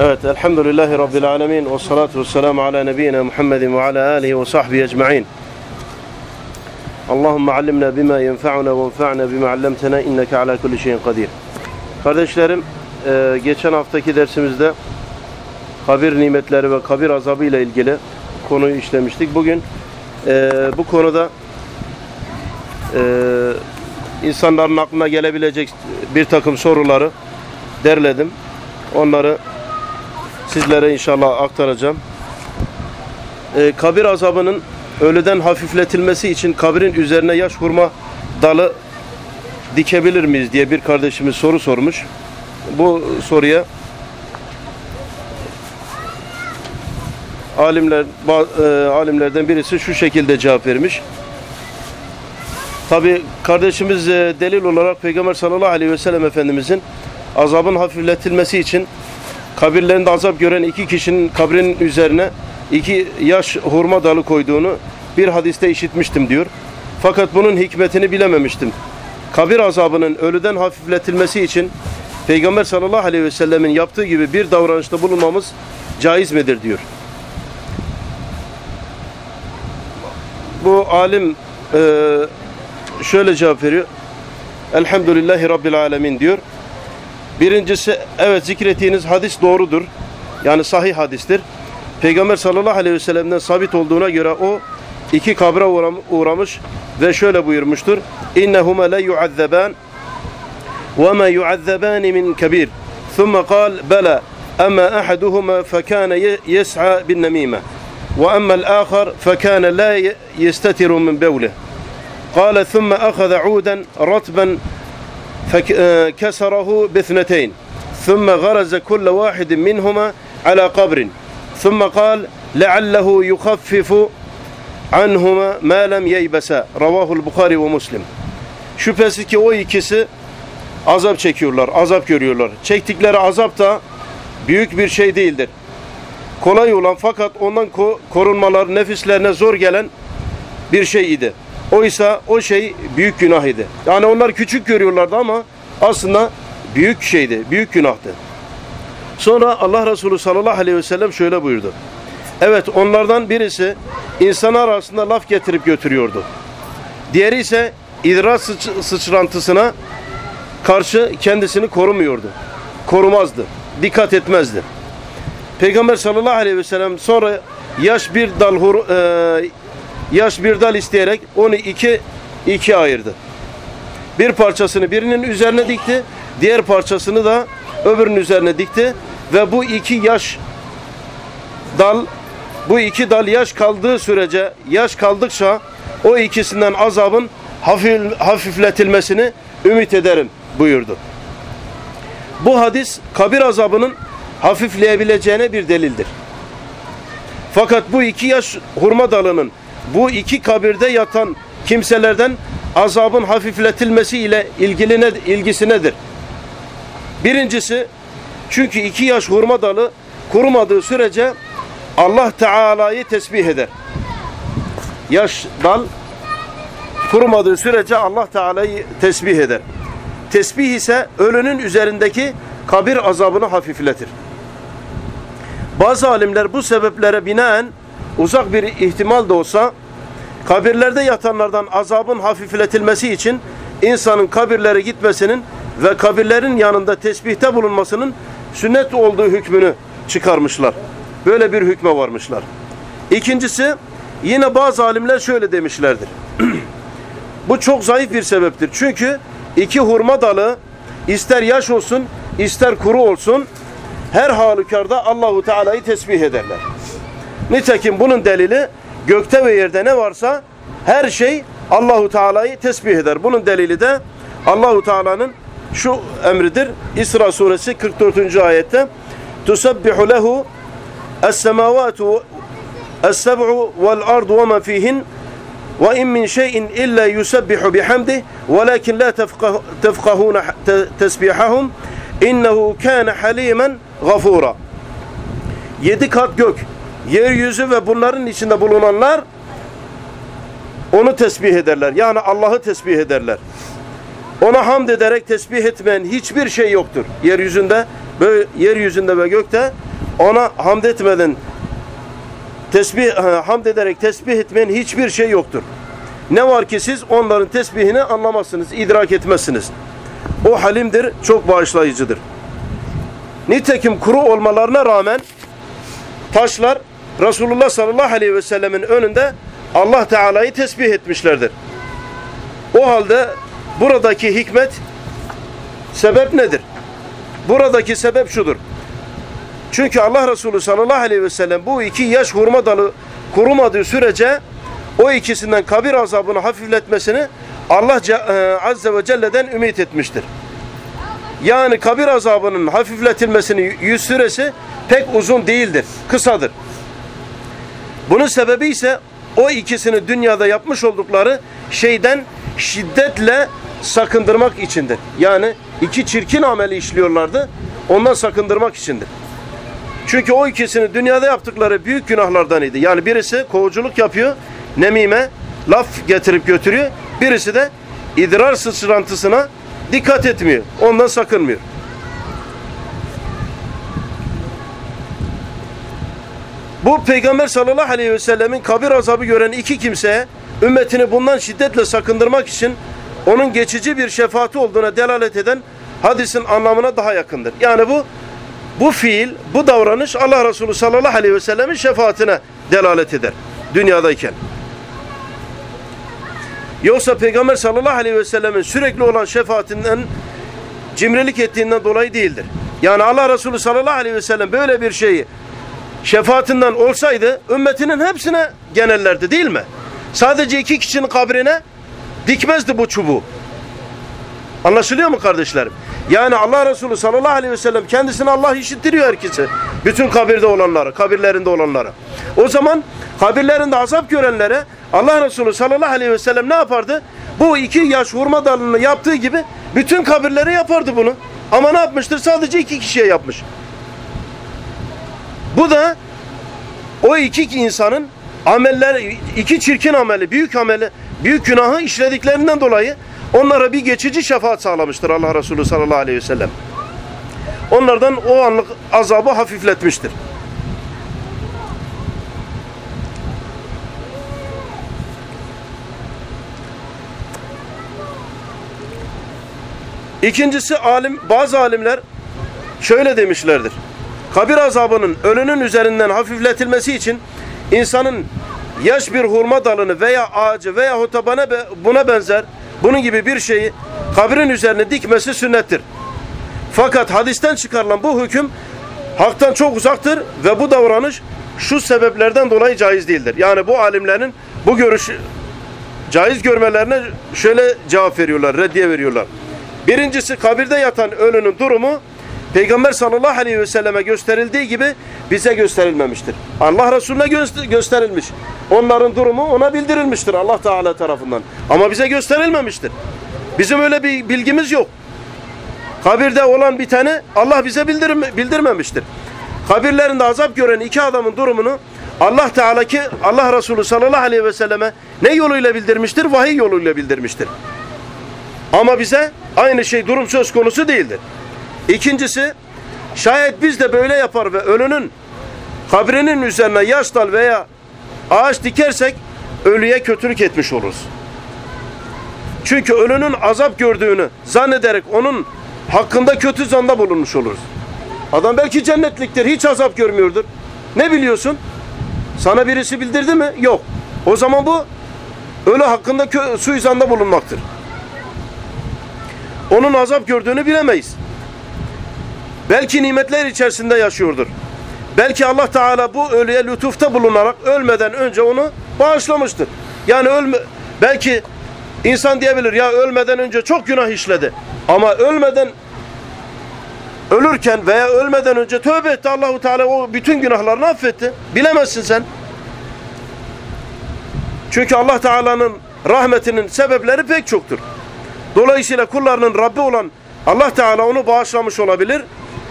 Evet, elhamdülillahi rabbil alemin ve salatu ve selamu ala nebiyyina Muhammedin ve ala alihi ve sahbihi ecma'in. Allahümme allimna bima yenfa'una ve enfa'na bima allamtena inneke ala kulli şeyin kadir. Kardeşlerim, e, geçen haftaki dersimizde kabir nimetleri ve kabir azabı ile ilgili konuyu işlemiştik. Bugün e, bu konuda e, insanların aklına gelebilecek bir takım soruları derledim. Onları sizlere inşallah aktaracağım. Ee, kabir azabının ölüden hafifletilmesi için kabrin üzerine yaş hurma dalı dikebilir miyiz diye bir kardeşimiz soru sormuş. Bu soruya alimler e, alimlerden birisi şu şekilde cevap vermiş. Tabi kardeşimiz e, delil olarak Peygamber sallallahu aleyhi ve sellem Efendimizin azabın hafifletilmesi için kabirlerinde azap gören iki kişinin kabrinin üzerine iki yaş hurma dalı koyduğunu bir hadiste işitmiştim diyor. Fakat bunun hikmetini bilememiştim. Kabir azabının ölüden hafifletilmesi için Peygamber sallallahu aleyhi ve sellemin yaptığı gibi bir davranışta bulunmamız caiz midir diyor. Bu alim e, şöyle cevap veriyor. Elhamdülillahi Rabbil Alemin diyor. Birincisi evet zikrettiğiniz hadis doğrudur. Yani sahih hadistir. Peygamber sallallahu aleyhi ve sellem'den sabit olduğuna göre o iki kabre uğramış ve şöyle buyurmuştur. İnnehuma la yuazzaban ve ma yuazzaban min kabir. Thumma kal bela ama ahaduhuma fekana yes'a bin namime ve amma el-akhar fekana la yestatiru min bevlih. قال ثم أخذ عودا رطبا فكسره باثنتين ثم غرز كل واحد منهما على قبر ثم قال لعله يخفف عنهما ما لم ييبسا Ravahul Bukhari ve Müslim. Şüphesiz ki o ikisi azap çekiyorlar, azap görüyorlar. Çektikleri azap da büyük bir şey değildir. Kolay olan fakat ondan korunmaları nefislerine zor gelen bir şey idi. Oysa o şey büyük günah idi. Yani onlar küçük görüyorlardı ama aslında büyük şeydi, büyük günahtı. Sonra Allah Resulü sallallahu aleyhi ve sellem şöyle buyurdu. Evet onlardan birisi insanlar arasında laf getirip götürüyordu. Diğeri ise idrar sıç sıçrantısına karşı kendisini korumuyordu. Korumazdı, dikkat etmezdi. Peygamber sallallahu aleyhi ve sellem sonra yaş bir dal e, yaş bir dal isteyerek onu iki iki ayırdı. Bir parçasını birinin üzerine dikti, diğer parçasını da öbürünün üzerine dikti ve bu iki yaş dal bu iki dal yaş kaldığı sürece yaş kaldıkça o ikisinden azabın hafif, hafifletilmesini ümit ederim buyurdu. Bu hadis kabir azabının hafifleyebileceğine bir delildir. Fakat bu iki yaş hurma dalının bu iki kabirde yatan kimselerden azabın hafifletilmesi ile ilgili ne, ilgisi nedir? Birincisi çünkü iki yaş hurma dalı kurumadığı sürece Allah Teala'yı tesbih eder. Yaş dal kurumadığı sürece Allah Teala'yı tesbih eder. Tesbih ise ölünün üzerindeki kabir azabını hafifletir. Bazı alimler bu sebeplere binaen uzak bir ihtimal da olsa kabirlerde yatanlardan azabın hafifletilmesi için insanın kabirlere gitmesinin ve kabirlerin yanında tesbihte bulunmasının sünnet olduğu hükmünü çıkarmışlar. Böyle bir hükme varmışlar. İkincisi yine bazı alimler şöyle demişlerdir. Bu çok zayıf bir sebeptir. Çünkü iki hurma dalı ister yaş olsun ister kuru olsun her halükarda Allahu Teala'yı tesbih ederler. Nitekim bunun delili gökte ve yerde ne varsa her şey Allahu Teala'yı tesbih eder. Bunun delili de Allahu Teala'nın şu emridir. İsra suresi 44. ayette Tusabbihu lehu es-semavatu es-seb'u vel-ardu ve men fihin ve in min şeyin illa yusabbihu bihamdih velakin la tefkahun tesbihahum innehu kana halimen gafura. Yedi kat gök, yeryüzü ve bunların içinde bulunanlar onu tesbih ederler. Yani Allah'ı tesbih ederler. Ona hamd ederek tesbih etmeyen hiçbir şey yoktur. Yeryüzünde, böyle yeryüzünde ve gökte ona hamd etmeden tesbih e, hamd ederek tesbih etmeyen hiçbir şey yoktur. Ne var ki siz onların tesbihini anlamazsınız, idrak etmezsiniz. O halimdir, çok bağışlayıcıdır. Nitekim kuru olmalarına rağmen taşlar Resulullah sallallahu aleyhi ve sellemin önünde Allah Teala'yı tesbih etmişlerdir. O halde buradaki hikmet sebep nedir? Buradaki sebep şudur. Çünkü Allah Resulü sallallahu aleyhi ve sellem bu iki yaş hurma dalı kurumadığı sürece o ikisinden kabir azabını hafifletmesini Allah e, Azze ve Celle'den ümit etmiştir. Yani kabir azabının hafifletilmesinin yüz süresi pek uzun değildir, kısadır. Bunun sebebi ise o ikisini dünyada yapmış oldukları şeyden şiddetle sakındırmak içindir. Yani iki çirkin ameli işliyorlardı, ondan sakındırmak içindir. Çünkü o ikisini dünyada yaptıkları büyük günahlardan idi. Yani birisi kovuculuk yapıyor, nemime, laf getirip götürüyor. Birisi de idrar sıçrantısına dikkat etmiyor. Ondan sakınmıyor. Bu Peygamber sallallahu aleyhi ve sellemin kabir azabı gören iki kimseye ümmetini bundan şiddetle sakındırmak için onun geçici bir şefaati olduğuna delalet eden hadisin anlamına daha yakındır. Yani bu bu fiil, bu davranış Allah Resulü sallallahu aleyhi ve sellemin şefaatine delalet eder dünyadayken. Yoksa Peygamber sallallahu aleyhi ve sellemin sürekli olan şefaatinden cimrilik ettiğinden dolayı değildir. Yani Allah Resulü sallallahu aleyhi ve sellem böyle bir şeyi şefaatinden olsaydı ümmetinin hepsine genellerdi değil mi? Sadece iki kişinin kabrine dikmezdi bu çubuğu. Anlaşılıyor mu kardeşlerim? Yani Allah Resulü sallallahu aleyhi ve sellem kendisini Allah işittiriyor herkese. Bütün kabirde olanları, kabirlerinde olanları. O zaman kabirlerinde azap görenlere Allah Resulü sallallahu aleyhi ve sellem ne yapardı? Bu iki yaş hurma dalını yaptığı gibi bütün kabirlere yapardı bunu. Ama ne yapmıştır? Sadece iki kişiye yapmış. Bu da o iki insanın ameller, iki çirkin ameli, büyük ameli, büyük günahı işlediklerinden dolayı onlara bir geçici şefaat sağlamıştır Allah Resulü sallallahu aleyhi ve sellem. Onlardan o anlık azabı hafifletmiştir. İkincisi alim bazı alimler şöyle demişlerdir. Kabir azabının ölünün üzerinden hafifletilmesi için insanın yaş bir hurma dalını veya ağacı veya bana buna benzer bunun gibi bir şeyi kabrin üzerine dikmesi sünnettir. Fakat hadisten çıkarılan bu hüküm haktan çok uzaktır ve bu davranış şu sebeplerden dolayı caiz değildir. Yani bu alimlerin bu görüşü caiz görmelerine şöyle cevap veriyorlar, reddiye veriyorlar. Birincisi kabirde yatan ölünün durumu Peygamber sallallahu aleyhi ve selleme gösterildiği gibi bize gösterilmemiştir. Allah Resulüne gösterilmiş. Onların durumu ona bildirilmiştir Allah Teala tarafından. Ama bize gösterilmemiştir. Bizim öyle bir bilgimiz yok. Kabirde olan bir tane Allah bize bildirme, bildirmemiştir. Kabirlerinde azap gören iki adamın durumunu Allah Teala ki Allah Resulü sallallahu aleyhi ve selleme ne yoluyla bildirmiştir? Vahiy yoluyla bildirmiştir. Ama bize aynı şey durum söz konusu değildir. İkincisi şayet biz de böyle yapar ve ölünün kabrinin üzerine yaş dal veya ağaç dikersek ölüye kötülük etmiş oluruz. Çünkü ölünün azap gördüğünü zannederek onun hakkında kötü zanda bulunmuş oluruz. Adam belki cennetliktir, hiç azap görmüyordur. Ne biliyorsun? Sana birisi bildirdi mi? Yok. O zaman bu ölü hakkında suizanda bulunmaktır. Onun azap gördüğünü bilemeyiz. Belki nimetler içerisinde yaşıyordur. Belki Allah Teala bu ölüye lütufta bulunarak ölmeden önce onu bağışlamıştır. Yani ölme, belki insan diyebilir ya ölmeden önce çok günah işledi. Ama ölmeden ölürken veya ölmeden önce tövbe etti Allahu Teala o bütün günahlarını affetti. Bilemezsin sen. Çünkü Allah Teala'nın rahmetinin sebepleri pek çoktur. Dolayısıyla kullarının Rabbi olan Allah Teala onu bağışlamış olabilir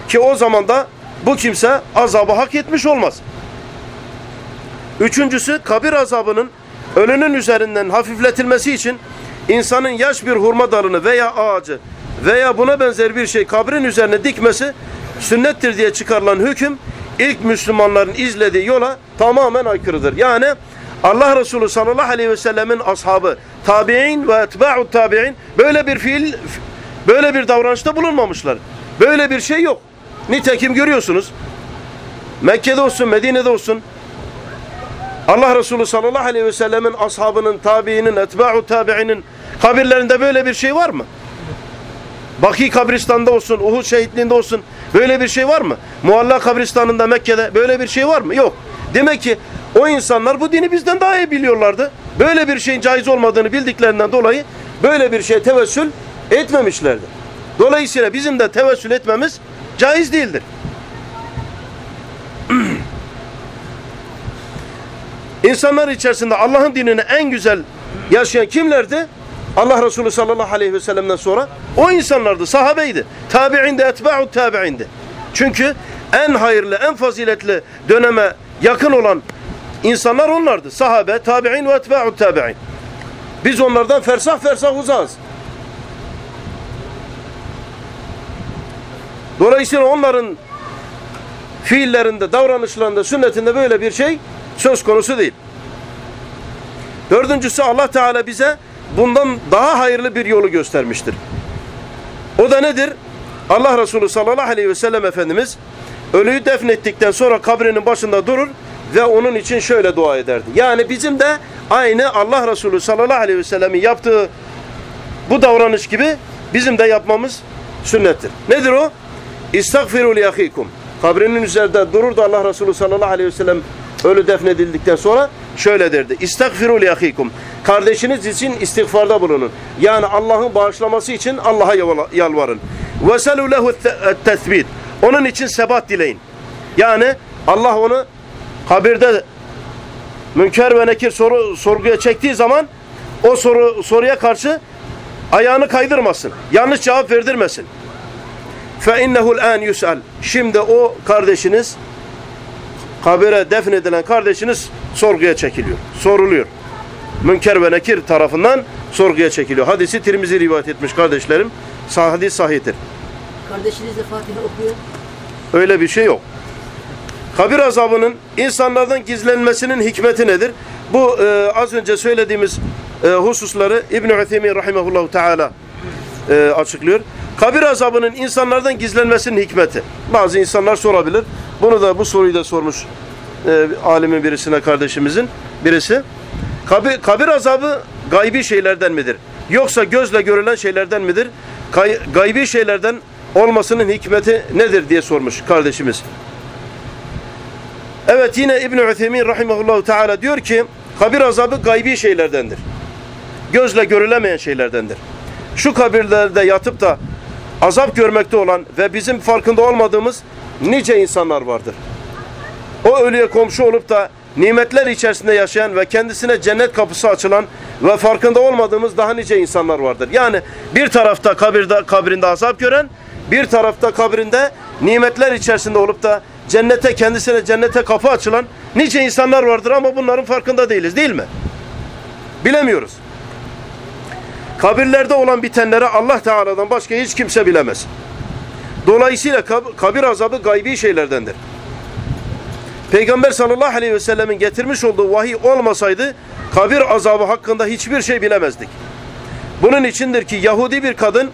ki o zaman da bu kimse azabı hak etmiş olmaz. Üçüncüsü kabir azabının ölünün üzerinden hafifletilmesi için insanın yaş bir hurma dalını veya ağacı veya buna benzer bir şey kabrin üzerine dikmesi sünnettir diye çıkarılan hüküm ilk Müslümanların izlediği yola tamamen aykırıdır. Yani Allah Resulü sallallahu aleyhi ve sellemin ashabı, tabi'in ve etba'u tabi'in böyle bir fiil, böyle bir davranışta bulunmamışlar. Böyle bir şey yok. Nitekim görüyorsunuz. Mekke'de olsun, Medine'de olsun Allah Resulü sallallahu aleyhi ve sellemin ashabının, tabiinin, etba'u tabi'inin kabirlerinde böyle bir şey var mı? Baki kabristanında olsun, Uhud şehitliğinde olsun böyle bir şey var mı? Mualla kabristanında Mekke'de böyle bir şey var mı? Yok. Demek ki o insanlar bu dini bizden daha iyi biliyorlardı. Böyle bir şeyin caiz olmadığını bildiklerinden dolayı böyle bir şeye tevessül etmemişlerdi. Dolayısıyla bizim de tevessül etmemiz caiz değildir. İnsanlar içerisinde Allah'ın dinini en güzel yaşayan kimlerdi? Allah Resulü sallallahu aleyhi ve sellem'den sonra o insanlardı, sahabeydi. Tabi'indi, etba'u tabi'indi. Çünkü en hayırlı, en faziletli döneme yakın olan insanlar onlardı. Sahabe, tabi'in ve etba'u tabi'in. Biz onlardan fersah fersah uzağız. Dolayısıyla onların fiillerinde, davranışlarında, sünnetinde böyle bir şey söz konusu değil. Dördüncüsü Allah Teala bize bundan daha hayırlı bir yolu göstermiştir. O da nedir? Allah Resulü sallallahu aleyhi ve sellem Efendimiz ölüyü defnettikten sonra kabrinin başında durur ve onun için şöyle dua ederdi. Yani bizim de aynı Allah Resulü sallallahu aleyhi ve sellemin yaptığı bu davranış gibi bizim de yapmamız sünnettir. Nedir o? İstagfiru li ahikum. Kabrinin üzerinde durur da Allah Resulü sallallahu aleyhi ve sellem ölü defnedildikten sonra şöyle derdi. İstagfiru li ahikum. Kardeşiniz için istiğfarda bulunun. Yani Allah'ın bağışlaması için Allah'a yalvarın. Ve selu lehu tesbit. Onun için sebat dileyin. Yani Allah onu kabirde münker ve nekir soru, sorguya çektiği zaman o soru soruya karşı ayağını kaydırmasın. Yanlış cevap verdirmesin. İnnehu'l an yus'al. Şimdi o kardeşiniz kabire defnedilen kardeşiniz sorguya çekiliyor. Soruluyor. Münker ve Nekir tarafından sorguya çekiliyor. Hadisi Tirmizi rivayet etmiş kardeşlerim. Hadis sahihtir. Kardeşiniz de Fatiha okuyor. Öyle bir şey yok. Kabir azabının insanlardan gizlenmesinin hikmeti nedir? Bu e, az önce söylediğimiz e, hususları İbn-i Ütheymin rahimahullahu teala e, açıklıyor. Kabir azabının insanlardan gizlenmesinin hikmeti. Bazı insanlar sorabilir. Bunu da bu soruyu da sormuş e, alimin birisine kardeşimizin birisi. Kabir, kabir azabı gaybi şeylerden midir? Yoksa gözle görülen şeylerden midir? Gay, gaybi şeylerden olmasının hikmeti nedir diye sormuş kardeşimiz. Evet yine İbn-i Üthemin rahimahullahu teala diyor ki kabir azabı gaybi şeylerdendir. Gözle görülemeyen şeylerdendir. Şu kabirlerde yatıp da azap görmekte olan ve bizim farkında olmadığımız nice insanlar vardır. O ölüye komşu olup da nimetler içerisinde yaşayan ve kendisine cennet kapısı açılan ve farkında olmadığımız daha nice insanlar vardır. Yani bir tarafta kabirde, kabrinde azap gören, bir tarafta kabrinde nimetler içerisinde olup da cennete kendisine cennete kapı açılan nice insanlar vardır ama bunların farkında değiliz değil mi? Bilemiyoruz. Kabirlerde olan bitenleri Allah Teala'dan başka hiç kimse bilemez. Dolayısıyla kabir azabı gaybi şeylerdendir. Peygamber sallallahu aleyhi ve sellemin getirmiş olduğu vahiy olmasaydı kabir azabı hakkında hiçbir şey bilemezdik. Bunun içindir ki Yahudi bir kadın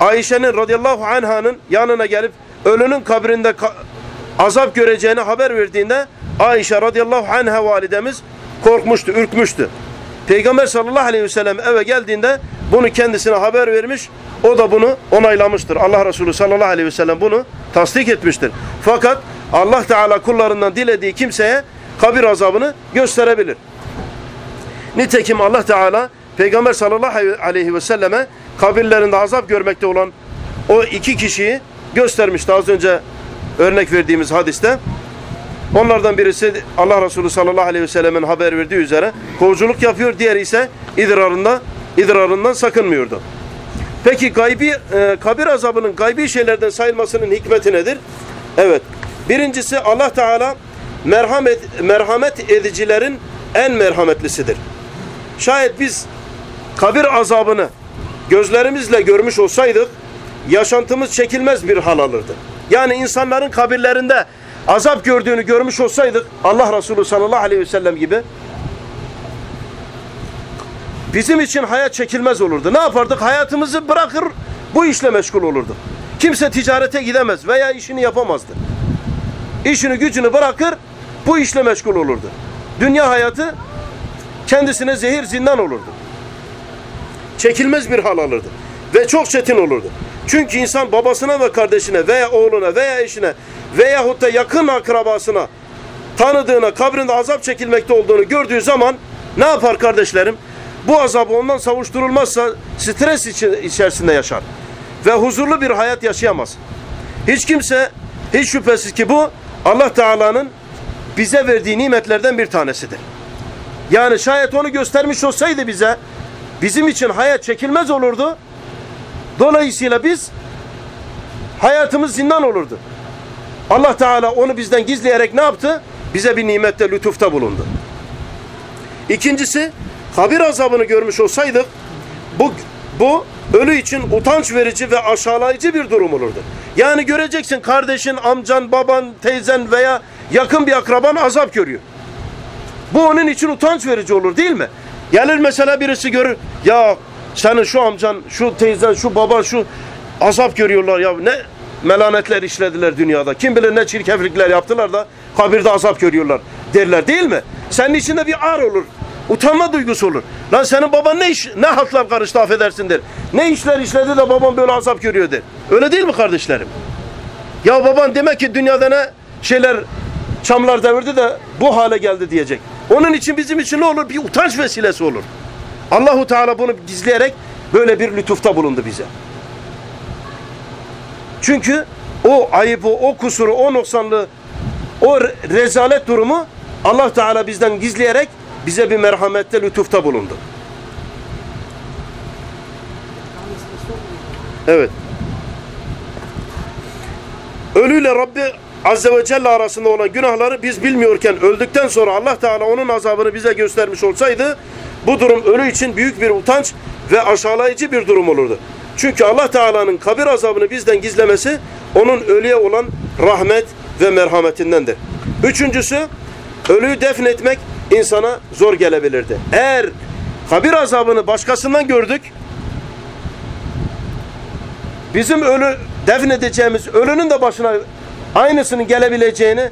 Ayşe'nin radıyallahu anh'ın yanına gelip ölünün kabrinde azap göreceğini haber verdiğinde Ayşe radıyallahu anha validemiz korkmuştu, ürkmüştü. Peygamber sallallahu aleyhi ve sellem eve geldiğinde bunu kendisine haber vermiş. O da bunu onaylamıştır. Allah Resulü sallallahu aleyhi ve sellem bunu tasdik etmiştir. Fakat Allah Teala kullarından dilediği kimseye kabir azabını gösterebilir. Nitekim Allah Teala Peygamber sallallahu aleyhi ve selleme kabirlerinde azap görmekte olan o iki kişiyi göstermişti az önce örnek verdiğimiz hadiste. Onlardan birisi Allah Resulü sallallahu aleyhi ve sellemin haber verdiği üzere kovuculuk yapıyor. Diğeri ise idrarında, idrarından sakınmıyordu. Peki gaybi, e, kabir azabının gaybi şeylerden sayılmasının hikmeti nedir? Evet. Birincisi Allah Teala merhamet, merhamet edicilerin en merhametlisidir. Şayet biz kabir azabını gözlerimizle görmüş olsaydık yaşantımız çekilmez bir hal alırdı. Yani insanların kabirlerinde azap gördüğünü görmüş olsaydık Allah Resulü sallallahu aleyhi ve sellem gibi bizim için hayat çekilmez olurdu. Ne yapardık? Hayatımızı bırakır bu işle meşgul olurduk. Kimse ticarete gidemez veya işini yapamazdı. İşini gücünü bırakır bu işle meşgul olurdu. Dünya hayatı kendisine zehir zindan olurdu. Çekilmez bir hal alırdı. Ve çok çetin olurdu. Çünkü insan babasına ve kardeşine veya oğluna veya eşine veyahut da yakın akrabasına tanıdığına kabrinde azap çekilmekte olduğunu gördüğü zaman ne yapar kardeşlerim? Bu azabı ondan savuşturulmazsa stres içerisinde yaşar. Ve huzurlu bir hayat yaşayamaz. Hiç kimse hiç şüphesiz ki bu Allah Teala'nın bize verdiği nimetlerden bir tanesidir. Yani şayet onu göstermiş olsaydı bize bizim için hayat çekilmez olurdu. Dolayısıyla biz hayatımız zindan olurdu. Allah Teala onu bizden gizleyerek ne yaptı? Bize bir nimette lütufta bulundu. İkincisi kabir azabını görmüş olsaydık bu bu ölü için utanç verici ve aşağılayıcı bir durum olurdu. Yani göreceksin kardeşin, amcan, baban, teyzen veya yakın bir akraban azap görüyor. Bu onun için utanç verici olur değil mi? Gelir mesela birisi görür ya senin şu amcan, şu teyzen, şu baban, şu azap görüyorlar ya ne melanetler işlediler dünyada. Kim bilir ne çirkeflikler yaptılar da kabirde azap görüyorlar derler değil mi? Senin içinde bir ar olur. Utanma duygusu olur. Lan senin baban ne iş, ne hatlar karıştı affedersin der. Ne işler işledi de babam böyle azap görüyor der. Öyle değil mi kardeşlerim? Ya baban demek ki dünyada ne şeyler çamlar devirdi de bu hale geldi diyecek. Onun için bizim için ne olur? Bir utanç vesilesi olur. Allahu Teala bunu gizleyerek böyle bir lütufta bulundu bize. Çünkü o ayıbı, o kusuru, o noksanlığı, o re- rezalet durumu Allah Teala bizden gizleyerek bize bir merhamette, lütufta bulundu. Evet. Ölüyle Rabbi Azze ve Celle arasında olan günahları biz bilmiyorken öldükten sonra Allah Teala onun azabını bize göstermiş olsaydı bu durum ölü için büyük bir utanç ve aşağılayıcı bir durum olurdu. Çünkü Allah Teala'nın kabir azabını bizden gizlemesi onun ölüye olan rahmet ve merhametindendir. Üçüncüsü ölüyü defnetmek insana zor gelebilirdi. Eğer kabir azabını başkasından gördük bizim ölü defnedeceğimiz ölünün de başına aynısının gelebileceğini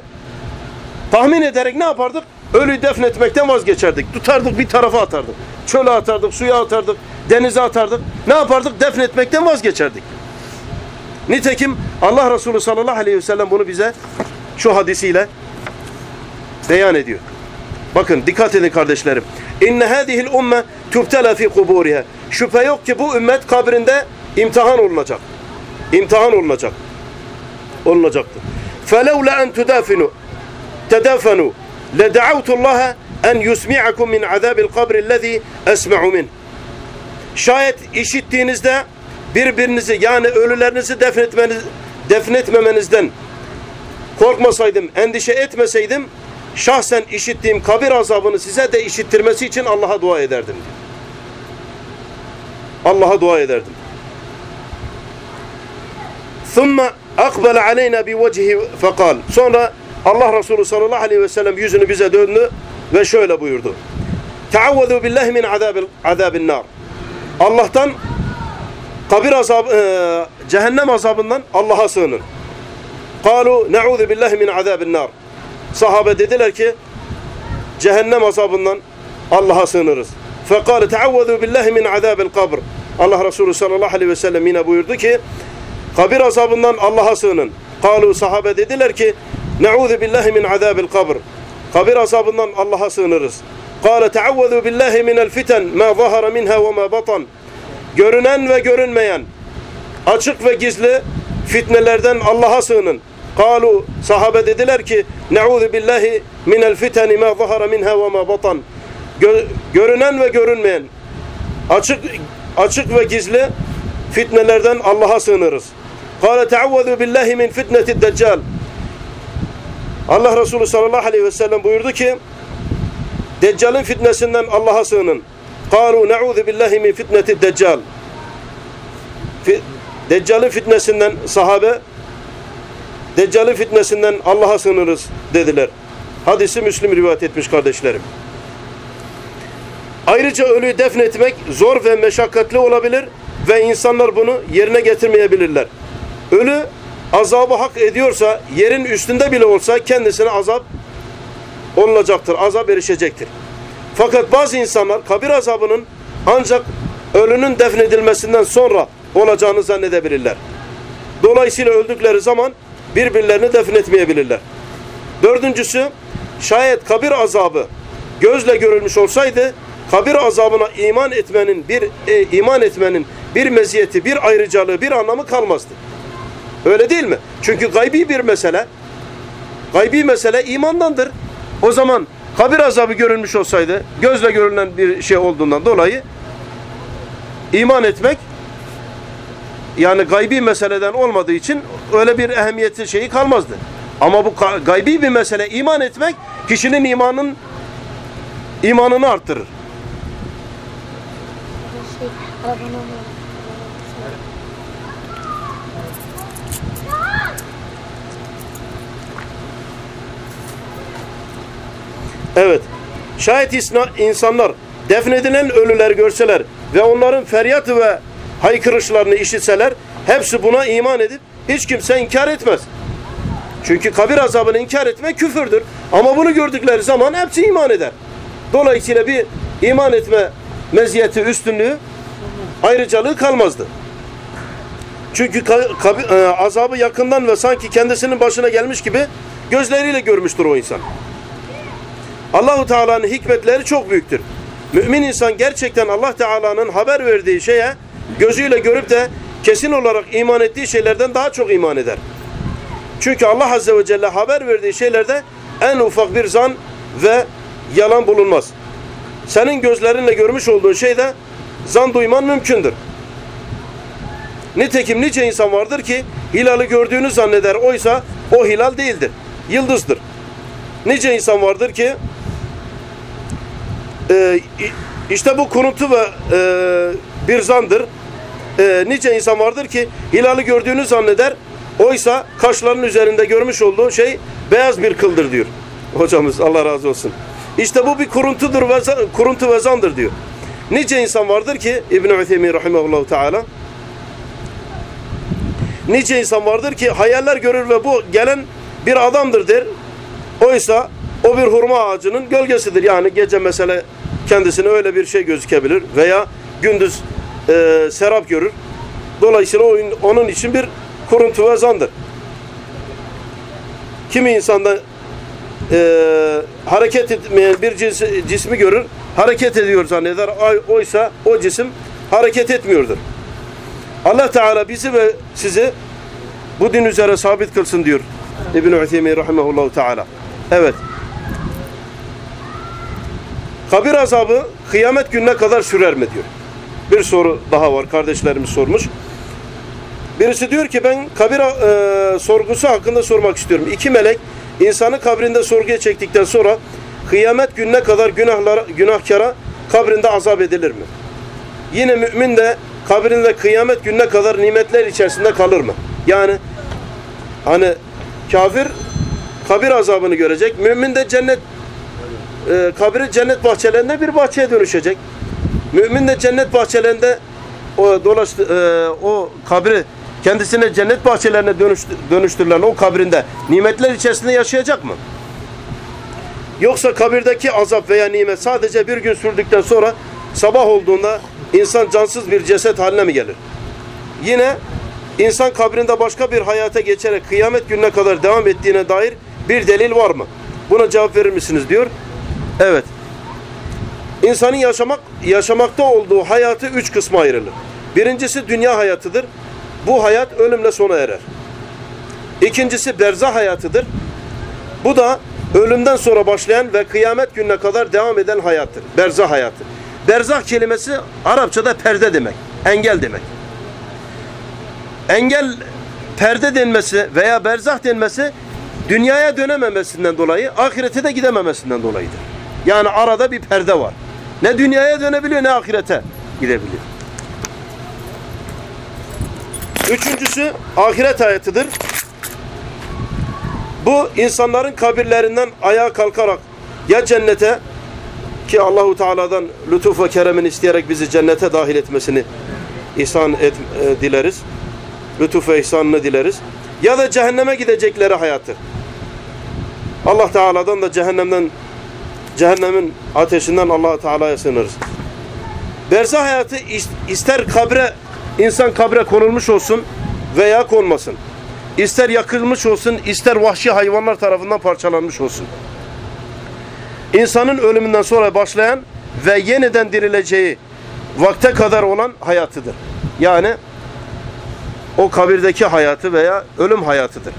tahmin ederek ne yapardık? Ölüyü defnetmekten vazgeçerdik. Tutardık bir tarafa atardık çöle atardık, suya atardık, denize atardık. Ne yapardık? Defnetmekten vazgeçerdik. Nitekim Allah Resulü sallallahu aleyhi ve sellem bunu bize şu hadisiyle beyan ediyor. Bakın dikkat edin kardeşlerim. İnne hadihil umme tübtela fi kuburiha. Şüphe yok ki bu ümmet kabrinde imtihan olunacak. İmtihan olunacak. Olunacaktı. Felevle en tudafinu tedafenu le da'avtullaha أَنْ يُسْمِعَكُمْ مِنْ عَذَابِ الْقَبْرِ الَّذ۪ي أَسْمَعُ مِنْ Şayet işittiğinizde birbirinizi yani ölülerinizi defnetmeniz, defnetmemenizden korkmasaydım, endişe etmeseydim şahsen işittiğim kabir azabını size de işittirmesi için Allah'a dua ederdim. Allah'a dua ederdim. ثُمَّ أَقْبَلَ عَلَيْنَا بِوَجْهِ فَقَالْ Sonra Allah Resulü sallallahu aleyhi ve sellem yüzünü bize döndü ve şöyle buyurdu. Teavvezu billahi min azabin nar. Allah'tan kabir azabı, e, cehennem azabından Allah'a sığının. Kalu ne'udhu billahi min azabin nar. Sahabe dediler ki cehennem azabından Allah'a sığınırız. Fekale teavvezu billahi min azabil kabr. Allah Resulü sallallahu aleyhi ve sellem yine buyurdu ki kabir azabından Allah'a sığının. Kalu sahabe dediler ki ne'udhu billahi min azabil kabr. Kabir azabından Allah'a sığınırız. Teavvezu billahi minel fiten ma zahara minha ve ma batan. Görünen ve görünmeyen, açık ve gizli fitnelerden Allah'a sığının. Kalu sahabe dediler ki Ne'udhu billahi minel fiteni ma zahara minha ve ma batan. Gö- görünen ve görünmeyen, açık açık ve gizli fitnelerden Allah'a sığınırız. Kale teavvezu billahi min fitnetid deccal. Allah Resulü sallallahu aleyhi ve sellem buyurdu ki Deccal'in fitnesinden Allah'a sığının. قالوا نعوذ بالله من فتنة الدجال Fi- Deccal'in fitnesinden sahabe Deccal'in fitnesinden Allah'a sığınırız dediler. Hadisi Müslim rivayet etmiş kardeşlerim. Ayrıca ölüyü defnetmek zor ve meşakkatli olabilir ve insanlar bunu yerine getirmeyebilirler. Ölü azabı hak ediyorsa yerin üstünde bile olsa kendisine azap olunacaktır, azap erişecektir. Fakat bazı insanlar kabir azabının ancak ölünün defnedilmesinden sonra olacağını zannedebilirler. Dolayısıyla öldükleri zaman birbirlerini defnetmeyebilirler. Dördüncüsü, şayet kabir azabı gözle görülmüş olsaydı, kabir azabına iman etmenin bir e, iman etmenin bir meziyeti, bir ayrıcalığı, bir anlamı kalmazdı. Öyle değil mi? Çünkü gaybi bir mesele, gaybi mesele imandandır. O zaman kabir azabı görülmüş olsaydı, gözle görülen bir şey olduğundan dolayı iman etmek yani gaybi meseleden olmadığı için öyle bir ehemmiyeti şeyi kalmazdı. Ama bu gaybi bir mesele iman etmek kişinin imanın imanını arttırır. Şey, Evet. Şayet insanlar defnedilen ölüleri görseler ve onların feryatı ve haykırışlarını işitseler hepsi buna iman edip hiç kimse inkar etmez. Çünkü kabir azabını inkar etmek küfürdür. Ama bunu gördükleri zaman hepsi iman eder. Dolayısıyla bir iman etme meziyeti, üstünlüğü, ayrıcalığı kalmazdı. Çünkü e, azabı yakından ve sanki kendisinin başına gelmiş gibi gözleriyle görmüştür o insan. Allahu Teala'nın hikmetleri çok büyüktür. Mümin insan gerçekten Allah Teala'nın haber verdiği şeye gözüyle görüp de kesin olarak iman ettiği şeylerden daha çok iman eder. Çünkü Allah Azze ve Celle haber verdiği şeylerde en ufak bir zan ve yalan bulunmaz. Senin gözlerinle görmüş olduğun şeyde zan duyman mümkündür. Nitekim nice insan vardır ki hilali gördüğünü zanneder oysa o hilal değildir. Yıldızdır. Nice insan vardır ki e, işte bu kuruntu ve e, bir zandır. E, nice insan vardır ki hilali gördüğünü zanneder. Oysa kaşların üzerinde görmüş olduğu şey beyaz bir kıldır diyor. Hocamız Allah razı olsun. İşte bu bir kuruntudur ve kuruntu ve zandır diyor. Nice insan vardır ki İbn Ütheymin rahimehullah teala nice insan vardır ki hayaller görür ve bu gelen bir adamdır der. Oysa o bir hurma ağacının gölgesidir. Yani gece mesela kendisine öyle bir şey gözükebilir veya gündüz e, serap görür. Dolayısıyla onun için bir kuruntu ve zandır. Kimi insanda e, hareket etmeyen bir cins- cismi görür, hareket ediyor zanneder. Oysa o cisim hareket etmiyordur. Allah Teala bizi ve sizi bu din üzere sabit kılsın diyor İbn-i Ütheymin rahimahullahu teala. Evet. Kabir azabı kıyamet gününe kadar sürer mi diyor. Bir soru daha var kardeşlerimiz sormuş. Birisi diyor ki ben kabir e, sorgusu hakkında sormak istiyorum. İki melek insanı kabrinde sorguya çektikten sonra kıyamet gününe kadar günahlara, günahkara kabrinde azap edilir mi? Yine mümin de kabrinde kıyamet gününe kadar nimetler içerisinde kalır mı? Yani hani kafir kabir azabını görecek. Mümin de cennet e, kabri cennet bahçelerinde bir bahçeye dönüşecek. Mümin de cennet bahçelerinde o dolaştı e, o kabri kendisine cennet bahçelerine dönüştü, dönüştürülen o kabrinde nimetler içerisinde yaşayacak mı? Yoksa kabirdeki azap veya nimet sadece bir gün sürdükten sonra sabah olduğunda insan cansız bir ceset haline mi gelir? Yine insan kabrinde başka bir hayata geçerek kıyamet gününe kadar devam ettiğine dair bir delil var mı? Buna cevap verir misiniz diyor. Evet. İnsanın yaşamak yaşamakta olduğu hayatı üç kısma ayrılır. Birincisi dünya hayatıdır. Bu hayat ölümle sona erer. İkincisi berzah hayatıdır. Bu da ölümden sonra başlayan ve kıyamet gününe kadar devam eden hayattır. Berzah hayatı. Berzah kelimesi Arapçada perde demek. Engel demek. Engel perde denmesi veya berzah denmesi dünyaya dönememesinden dolayı ahirete de gidememesinden dolayıdır. Yani arada bir perde var. Ne dünyaya dönebiliyor ne ahirete gidebiliyor. Üçüncüsü ahiret hayatıdır. Bu insanların kabirlerinden ayağa kalkarak ya cennete ki Allahu Teala'dan lütuf ve keremini isteyerek bizi cennete dahil etmesini ihsan et, e, dileriz. Lütuf ve ihsanını dileriz. Ya da cehenneme gidecekleri hayatı. Allah Teala'dan da cehennemden cehennemin ateşinden Allah Teala'ya sığınırız. Berzah hayatı is- ister kabre insan kabre konulmuş olsun veya konmasın. İster yakılmış olsun, ister vahşi hayvanlar tarafından parçalanmış olsun. İnsanın ölümünden sonra başlayan ve yeniden dirileceği vakte kadar olan hayatıdır. Yani o kabirdeki hayatı veya ölüm hayatıdır.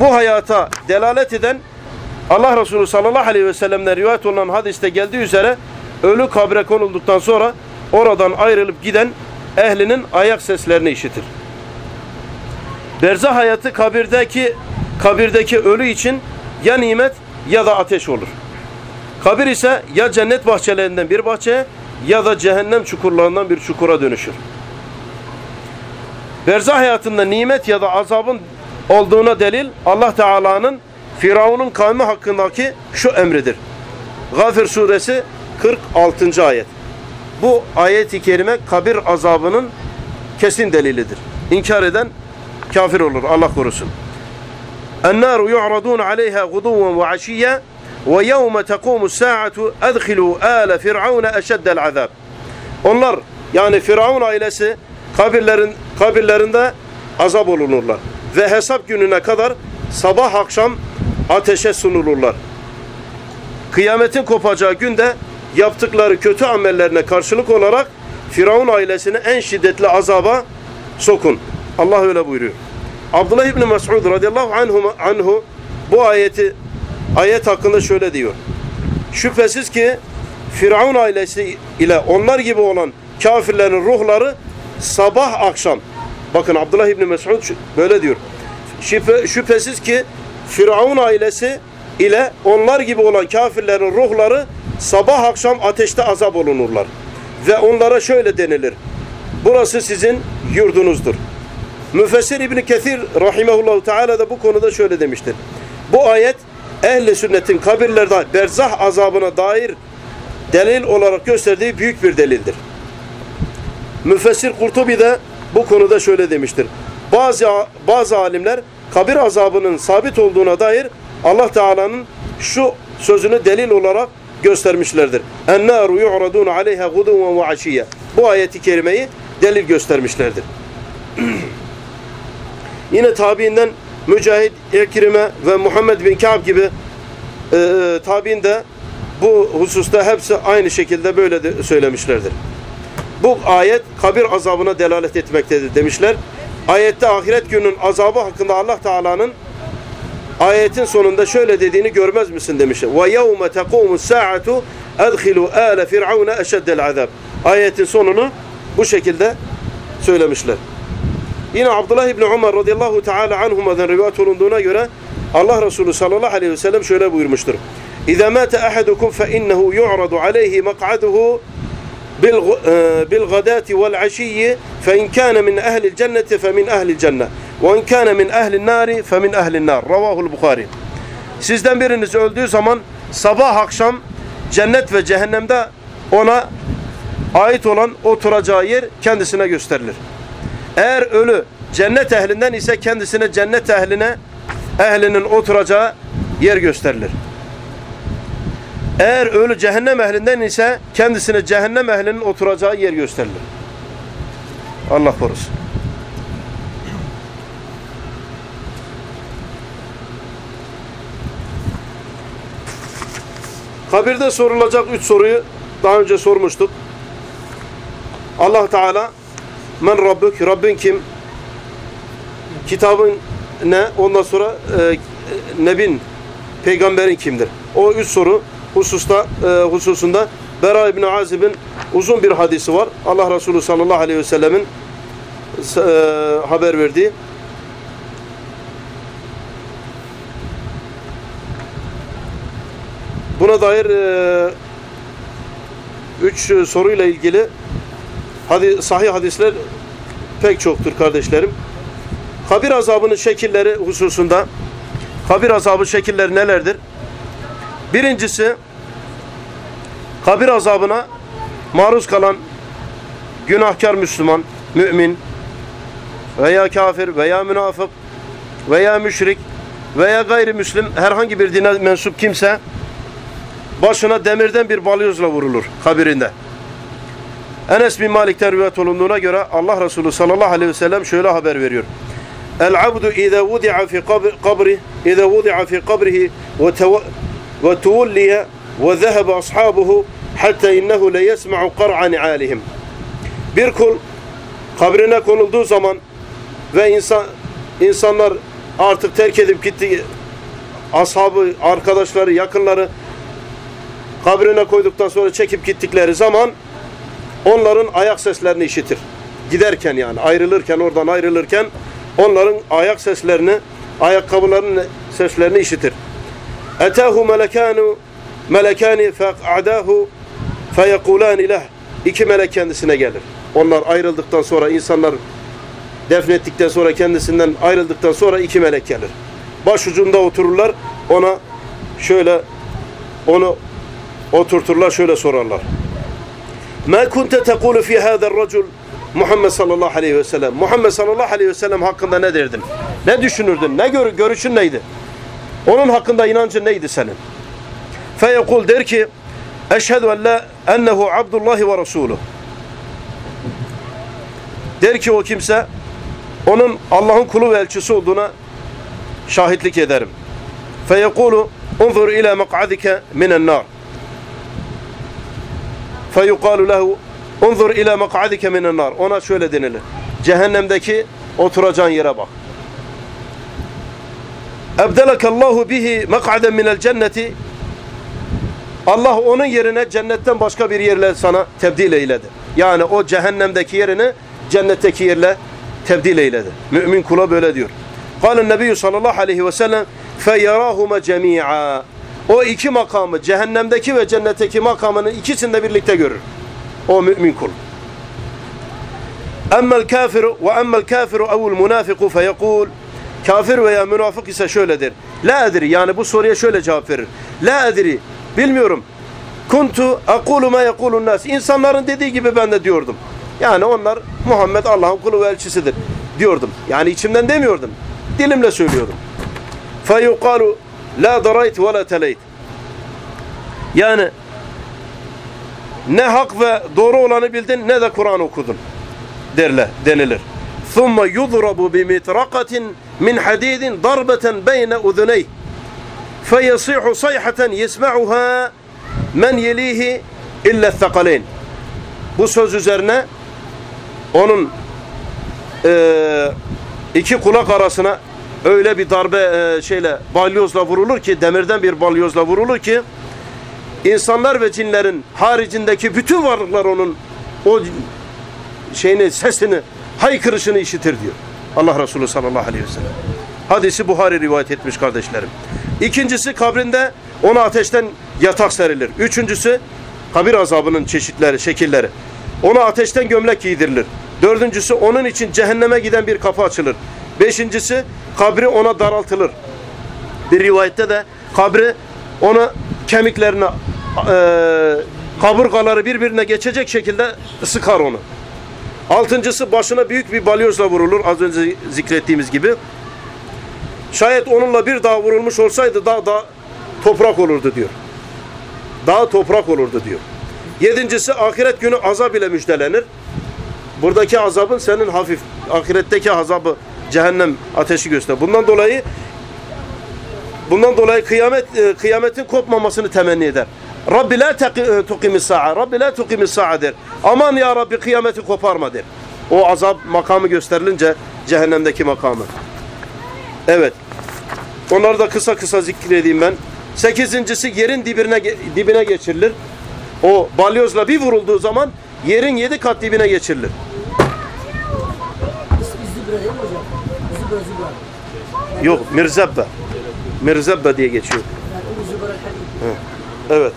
Bu hayata delalet eden Allah Resulü sallallahu aleyhi ve sellem'den rivayet olan hadiste geldiği üzere ölü kabre konulduktan sonra oradan ayrılıp giden ehlinin ayak seslerini işitir. Berzah hayatı kabirdeki kabirdeki ölü için ya nimet ya da ateş olur. Kabir ise ya cennet bahçelerinden bir bahçeye ya da cehennem çukurlarından bir çukura dönüşür. Berzah hayatında nimet ya da azabın olduğuna delil Allah Teala'nın Firavun'un kavmi hakkındaki şu emridir. Gafir suresi 46. ayet. Bu ayet-i kerime kabir azabının kesin delilidir. İnkar eden kafir olur. Allah korusun. النار يعرضون عليها غدوا وعشيا ويوم تقوم الساعة أدخلوا آل فرعون أشد العذاب Onlar yani Firavun ailesi kabirlerin kabirlerinde azap olunurlar ve hesap gününe kadar sabah akşam ateşe sunulurlar. Kıyametin kopacağı günde yaptıkları kötü amellerine karşılık olarak Firavun ailesini en şiddetli azaba sokun. Allah öyle buyuruyor. Abdullah İbni Mes'ud radıyallahu anhu, anhu bu ayeti ayet hakkında şöyle diyor. Şüphesiz ki Firavun ailesi ile onlar gibi olan kafirlerin ruhları sabah akşam bakın Abdullah İbni Mes'ud böyle diyor. Şüphe, şüphesiz ki Firavun ailesi ile onlar gibi olan kafirlerin ruhları sabah akşam ateşte azap olunurlar. Ve onlara şöyle denilir. Burası sizin yurdunuzdur. Müfessir İbni Kethir rahimehullahu teala da bu konuda şöyle demiştir. Bu ayet ehli sünnetin kabirlerde berzah azabına dair delil olarak gösterdiği büyük bir delildir. Müfessir Kurtubi de bu konuda şöyle demiştir. Bazı bazı alimler kabir azabının sabit olduğuna dair Allah Teala'nın şu sözünü delil olarak göstermişlerdir. En-naru yu'radun aleyha guduven ve aşiyya. Bu ayeti kerimeyi delil göstermişlerdir. Yine tabiinden Mücahit, Ekrime ve Muhammed bin Ka'b gibi e, tabiin de bu hususta hepsi aynı şekilde böyle de söylemişlerdir. Bu ayet kabir azabına delalet etmektedir demişler. Ayette ahiret günün azabı hakkında Allah Teala'nın ayetin sonunda şöyle dediğini görmez misin demişler. Ve yevme tekumu sa'atu edhilu ale firavune eşeddel azab. Ayetin sonunu bu şekilde söylemişler. Yine Abdullah İbni Umar radıyallahu teala anhuma'dan rivayet olunduğuna göre Allah Resulü sallallahu aleyhi ve sellem şöyle buyurmuştur. İzâ mâte ahadukum fe innehu yu'radu aleyhi mak'aduhu بالغداة والعشي فإن كان من أهل الجنة فمن أهل الجنة وإن كان من أهل النار فمن أهل النار رواه البخاري Sizden biriniz öldüğü zaman sabah akşam cennet ve cehennemde ona ait olan oturacağı yer kendisine gösterilir. Eğer ölü cennet ehlinden ise kendisine cennet ehline ehlinin oturacağı yer gösterilir. Eğer ölü cehennem ehlinden ise kendisine cehennem ehlinin oturacağı yer gösterilir. Allah korusun. Kabirde sorulacak üç soruyu daha önce sormuştuk. Allah Teala Men Rabbük, Rabbin kim? Kitabın ne? Ondan sonra e, Nebin, peygamberin kimdir? O üç soru hususta e, hususunda Bera İbni Azib'in uzun bir hadisi var. Allah Resulü sallallahu aleyhi ve sellemin e, haber verdiği. Buna dair e, üç e, soruyla ilgili hadi, sahih hadisler pek çoktur kardeşlerim. Kabir azabının şekilleri hususunda kabir azabı şekilleri nelerdir? Birincisi kabir azabına maruz kalan günahkar Müslüman, mümin veya kafir veya münafık veya müşrik veya gayrimüslim herhangi bir dine mensup kimse başına demirden bir balyozla vurulur kabirinde. Enes bin Malik'ten rivayet olunduğuna göre Allah Resulü sallallahu aleyhi ve sellem şöyle haber veriyor. El abdu iza vudi'a fi kabr- kabri iza vudi'a fi kabrihi ve ve zahaba ashabuhu hatta innehu la yesma'u qar'a ni'alihim. Bir kul kabrine konulduğu zaman ve insan insanlar artık terk edip gitti ashabı, arkadaşları, yakınları kabrine koyduktan sonra çekip gittikleri zaman onların ayak seslerini işitir. Giderken yani ayrılırken oradan ayrılırken onların ayak seslerini, ayakkabılarının seslerini işitir. Etahu melekanu melekani fe'adahu feyekulani leh. İki melek kendisine gelir. Onlar ayrıldıktan sonra insanlar defnettikten sonra kendisinden ayrıldıktan sonra iki melek gelir. Başucunda otururlar. Ona şöyle onu oturturlar şöyle sorarlar. Ma kunte tekulu fi hâzel racul Muhammed sallallahu aleyhi ve sellem. Muhammed sallallahu aleyhi ve sellem hakkında ne derdin? Ne düşünürdün? Ne gör görüşün neydi? Onun hakkında inancın neydi senin? Feyekul der ki Eşhedü en la ennehu abdullahi ve rasuluh. Der ki o kimse onun Allah'ın kulu ve elçisi olduğuna şahitlik ederim. Feyekulu unzur ila maq'adike minen nar. Feyukalu lehu unzur ila maq'adike minen nar. Ona şöyle denilir. Cehennemdeki oturacağın yere bak. Ebdelekallahu bihi maq'aden minel cenneti Allah onun yerine cennetten başka bir yerle sana tebdil eyledi. Yani o cehennemdeki yerini cennetteki yerle tebdil eyledi. Mümin kula böyle diyor. Kâlen Nebiyyü sallallahu aleyhi ve sellem feyerâhume cemî'â. O iki makamı cehennemdeki ve cennetteki makamını ikisini de birlikte görür. O mümin kul. Emmel kafiru ve emmel kafiru evul munafiku feyekul Kafir veya münafık ise şöyledir. La edri yani bu soruya şöyle cevap verir. La edri bilmiyorum. Kuntu akulu ma yekulun nas. İnsanların dediği gibi ben de diyordum. Yani onlar Muhammed Allah'ın kulu ve elçisidir diyordum. Yani içimden demiyordum. Dilimle söylüyordum. Feyukalu la darayt ve la teleyt. Yani ne hak ve doğru olanı bildin ne de Kur'an okudun derler, denilir. ثُمَّ يُضْرَبُ بِمِتْرَقَةٍ min hadidin darbeten beyne uduneyh feyasihu sayhaten yesma'uha men yelihi illa thakaleyn bu söz üzerine onun e, iki kulak arasına öyle bir darbe e, şeyle balyozla vurulur ki demirden bir balyozla vurulur ki insanlar ve cinlerin haricindeki bütün varlıklar onun o şeyini sesini haykırışını işitir diyor. Allah Resulü sallallahu aleyhi ve sellem. Hadisi Buhari rivayet etmiş kardeşlerim. İkincisi kabrinde ona ateşten yatak serilir. Üçüncüsü kabir azabının çeşitleri, şekilleri. Ona ateşten gömlek giydirilir. Dördüncüsü onun için cehenneme giden bir kapı açılır. Beşincisi kabri ona daraltılır. Bir rivayette de kabri onu kemiklerine e, kaburgaları birbirine geçecek şekilde sıkar onu. Altıncısı başına büyük bir balyozla vurulur az önce zikrettiğimiz gibi. Şayet onunla bir daha vurulmuş olsaydı daha da toprak olurdu diyor. Daha toprak olurdu diyor. Yedincisi ahiret günü azab ile müjdelenir. Buradaki azabın senin hafif, ahiretteki azabı cehennem ateşi göster. Bundan dolayı bundan dolayı kıyamet e, kıyametin kopmamasını temenni eder. Rabbi la e, tuqimis sa'a. Rabbi la tuqimis sa'a der. Aman ya Rabbi kıyameti koparma der. O azap makamı gösterilince cehennemdeki makamı. Evet. Onları da kısa kısa zikredeyim ben. Sekizincisi yerin dibine, dibine geçirilir. O balyozla bir vurulduğu zaman yerin yedi kat dibine geçirilir. Yok Mirzebbe. Mirzebbe diye geçiyor. Evet.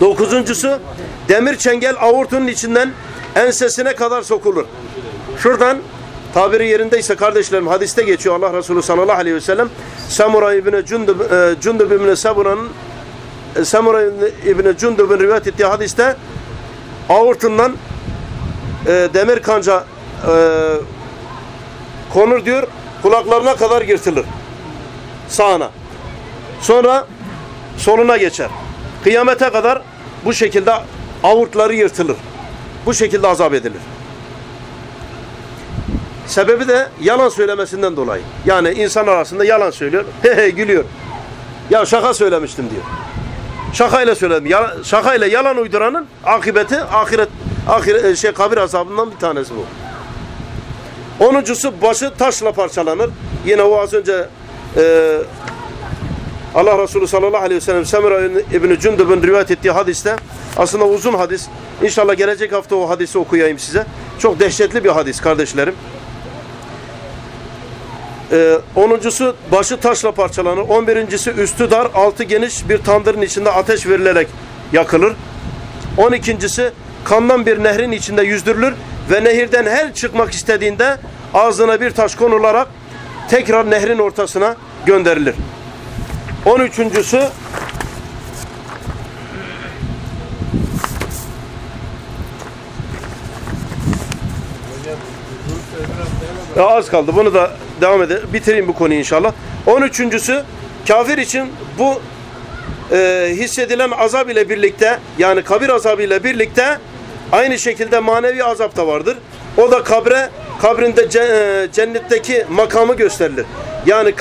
Dokuzuncusu demir çengel avurtunun içinden ensesine kadar sokulur. Şuradan tabiri yerindeyse kardeşlerim hadiste geçiyor Allah Resulü sallallahu aleyhi ve sellem Samura İbni Cundub, e, Cundub İbni Sabura'nın e, Samura İbni Cundub'un rivayet ettiği hadiste avurtundan e, demir kanca e, konur diyor kulaklarına kadar girtilir. Sağına. Sonra soluna geçer. Kıyamete kadar bu şekilde avurtları yırtılır. Bu şekilde azap edilir. Sebebi de yalan söylemesinden dolayı. Yani insan arasında yalan söylüyor. He he gülüyor. Ya şaka söylemiştim diyor. Şakayla söyledim. Ya, şakayla yalan uyduranın akıbeti ahiret, ahiret şey kabir azabından bir tanesi bu. Onuncusu başı taşla parçalanır. Yine o az önce e, Allah Resulü sallallahu aleyhi ve sellem Semira İbni Cündüb'ün rivayet ettiği hadiste aslında uzun hadis. İnşallah gelecek hafta o hadisi okuyayım size. Çok dehşetli bir hadis kardeşlerim. Ee, onuncusu başı taşla parçalanır. On birincisi üstü dar, altı geniş bir tandırın içinde ateş verilerek yakılır. On ikincisi kandan bir nehrin içinde yüzdürülür ve nehirden her çıkmak istediğinde ağzına bir taş konularak tekrar nehrin ortasına gönderilir. On üçüncüsü Ya az kaldı. Bunu da devam edelim. Bitireyim bu konuyu inşallah. 13.sü kafir için bu e, hissedilen azap ile birlikte yani kabir azabı ile birlikte aynı şekilde manevi azap da vardır. O da kabre kabrinde e, cennetteki makamı gösterilir. Yani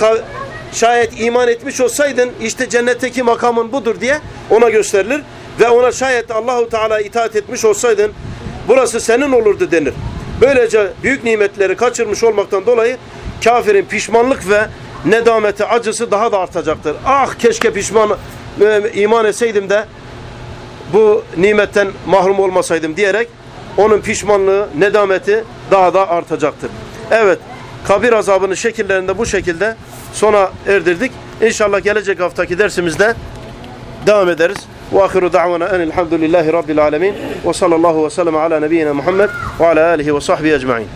şayet iman etmiş olsaydın işte cennetteki makamın budur diye ona gösterilir ve ona şayet Allahu Teala itaat etmiş olsaydın burası senin olurdu denir. Böylece büyük nimetleri kaçırmış olmaktan dolayı kafirin pişmanlık ve nedameti acısı daha da artacaktır. Ah keşke pişman e, iman etseydim de bu nimetten mahrum olmasaydım diyerek onun pişmanlığı, nedameti daha da artacaktır. Evet, kabir azabının şekillerinde bu şekilde sona erdirdik. İnşallah gelecek haftaki dersimizde devam ederiz. Ve ahiru da'vana enilhamdülillahi rabbil alemin ve sallallahu ve sellem ala nebiyyina Muhammed ve ala alihi ve sahbihi ecma'in.